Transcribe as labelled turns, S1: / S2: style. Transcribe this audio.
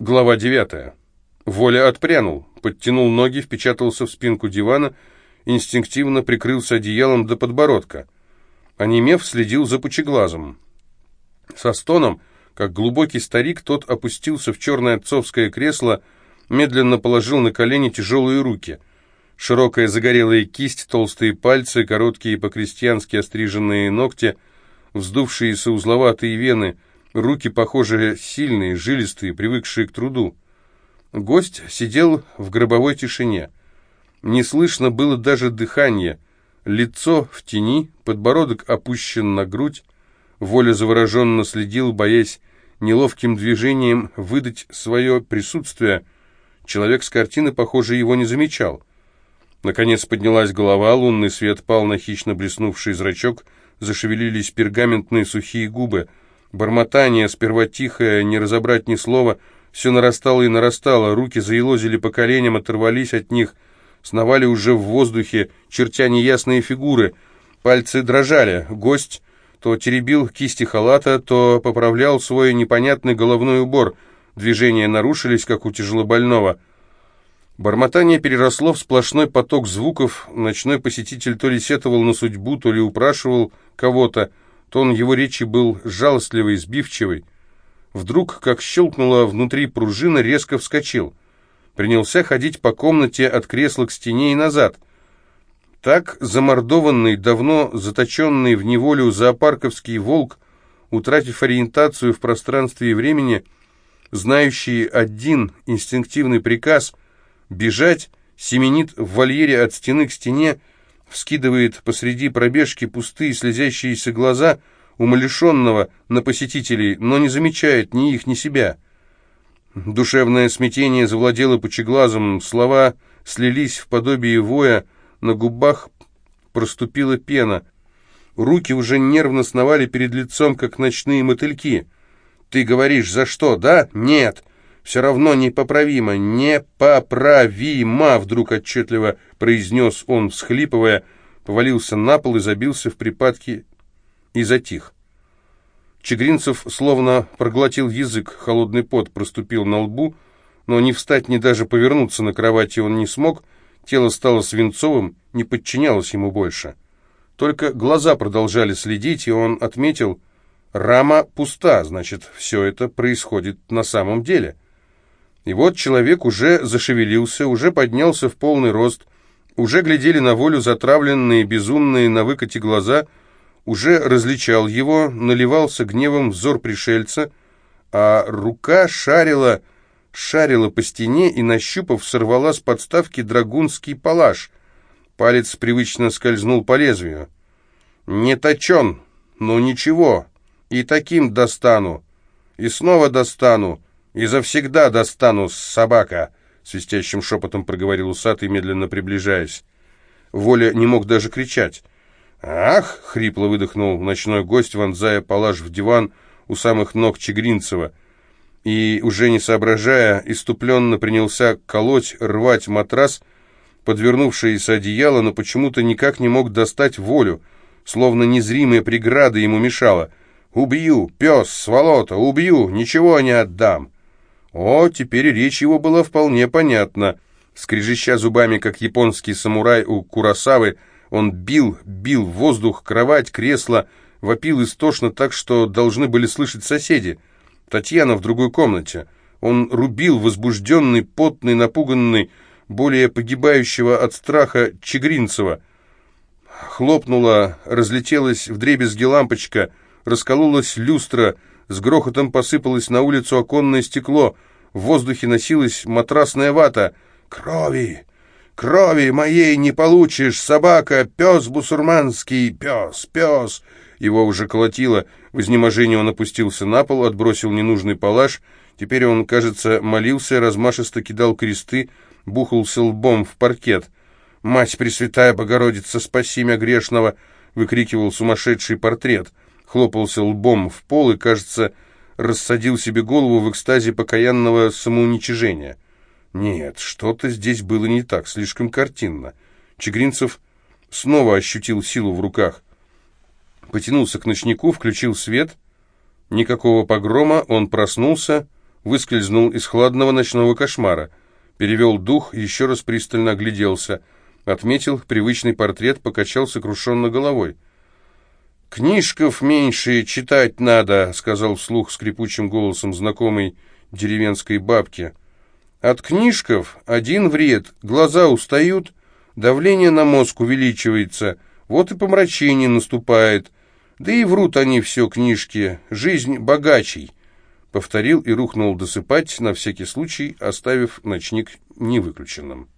S1: Глава 9. Воля отпрянул, подтянул ноги, впечатался в спинку дивана, инстинктивно прикрылся одеялом до подбородка. Онемев следил за пучеглазом. Со стоном, как глубокий старик, тот опустился в черное отцовское кресло, медленно положил на колени тяжелые руки. Широкая загорелая кисть, толстые пальцы, короткие по-крестьянски остриженные ногти, вздувшиеся узловатые вены — руки, похожие сильные, жилистые, привыкшие к труду. Гость сидел в гробовой тишине. Не слышно было даже дыхания. Лицо в тени, подбородок опущен на грудь. Воля завороженно следил, боясь неловким движением выдать свое присутствие. Человек с картины, похоже, его не замечал. Наконец поднялась голова, лунный свет пал на хищно блеснувший зрачок, зашевелились пергаментные сухие губы — Бормотание, сперва тихое, не разобрать ни слова, все нарастало и нарастало, руки заелозили по коленям, оторвались от них, сновали уже в воздухе, чертя неясные фигуры. Пальцы дрожали, гость то теребил кисти халата, то поправлял свой непонятный головной убор. Движения нарушились, как у тяжелобольного. Бормотание переросло в сплошной поток звуков. Ночной посетитель то ли сетовал на судьбу, то ли упрашивал кого-то. Тон его речи был жалостливый, сбивчивый. Вдруг, как щелкнула внутри пружина, резко вскочил. Принялся ходить по комнате от кресла к стене и назад. Так замордованный, давно заточенный в неволю зоопарковский волк, утратив ориентацию в пространстве и времени, знающий один инстинктивный приказ — бежать, семенит в вольере от стены к стене, вскидывает посреди пробежки пустые слезящиеся глаза умалишенного на посетителей, но не замечает ни их, ни себя. Душевное смятение завладело пучеглазом, слова слились в подобие воя, на губах проступила пена. Руки уже нервно сновали перед лицом, как ночные мотыльки. «Ты говоришь, за что, да? Нет!» Все равно непоправимо, непоправимо, вдруг отчетливо произнес он, всхлипывая, повалился на пол и забился в припадке и затих. Чегринцев словно проглотил язык, холодный пот проступил на лбу, но ни встать, ни даже повернуться на кровати он не смог, тело стало свинцовым, не подчинялось ему больше. Только глаза продолжали следить, и он отметил, рама пуста, значит, все это происходит на самом деле. И вот человек уже зашевелился, уже поднялся в полный рост, уже глядели на волю затравленные, безумные на выкате глаза, уже различал его, наливался гневом взор пришельца, а рука шарила, шарила по стене и, нащупав, сорвала с подставки драгунский палаш. Палец привычно скользнул по лезвию. «Не точен, но ничего, и таким достану, и снова достану, «И завсегда достану, собака!» — свистящим шепотом проговорил усатый, медленно приближаясь. Воля не мог даже кричать. «Ах!» — хрипло выдохнул ночной гость, вонзая палаш в диван у самых ног Чегринцева. И, уже не соображая, иступленно принялся колоть, рвать матрас, подвернувшееся одеяло, но почему-то никак не мог достать волю, словно незримая преграда ему мешала. «Убью, пес, сволота, убью, ничего не отдам!» О, теперь речь его была вполне понятна. Скрежеща зубами, как японский самурай у Курасавы, он бил, бил в воздух, кровать, кресло, вопил истошно так, что должны были слышать соседи. Татьяна в другой комнате. Он рубил, возбужденный, потный, напуганный, более погибающего от страха Чегринцева. Хлопнула, разлетелась вдребезги лампочка, раскололась люстра — с грохотом посыпалось на улицу оконное стекло. В воздухе носилась матрасная вата. «Крови! Крови моей не получишь, собака! Пес бусурманский! Пес! Пес!» Его уже колотило. В изнеможении он опустился на пол, отбросил ненужный палаш. Теперь он, кажется, молился, размашисто кидал кресты, бухался лбом в паркет. «Мать Пресвятая Богородица, спаси меня грешного!» — выкрикивал сумасшедший портрет — хлопался лбом в пол и, кажется, рассадил себе голову в экстазе покаянного самоуничижения. Нет, что-то здесь было не так, слишком картинно. Чегринцев снова ощутил силу в руках. Потянулся к ночнику, включил свет. Никакого погрома, он проснулся. выскользнул из хладного ночного кошмара. Перевел дух, еще раз пристально огляделся. Отметил привычный портрет, покачал сокрушенно головой. «Книжков меньше читать надо», — сказал вслух скрипучим голосом знакомой деревенской бабки. «От книжков один вред, глаза устают, давление на мозг увеличивается, вот и помрачение наступает. Да и врут они все книжки, жизнь богачей». Повторил и рухнул досыпать, на всякий случай оставив ночник невыключенным.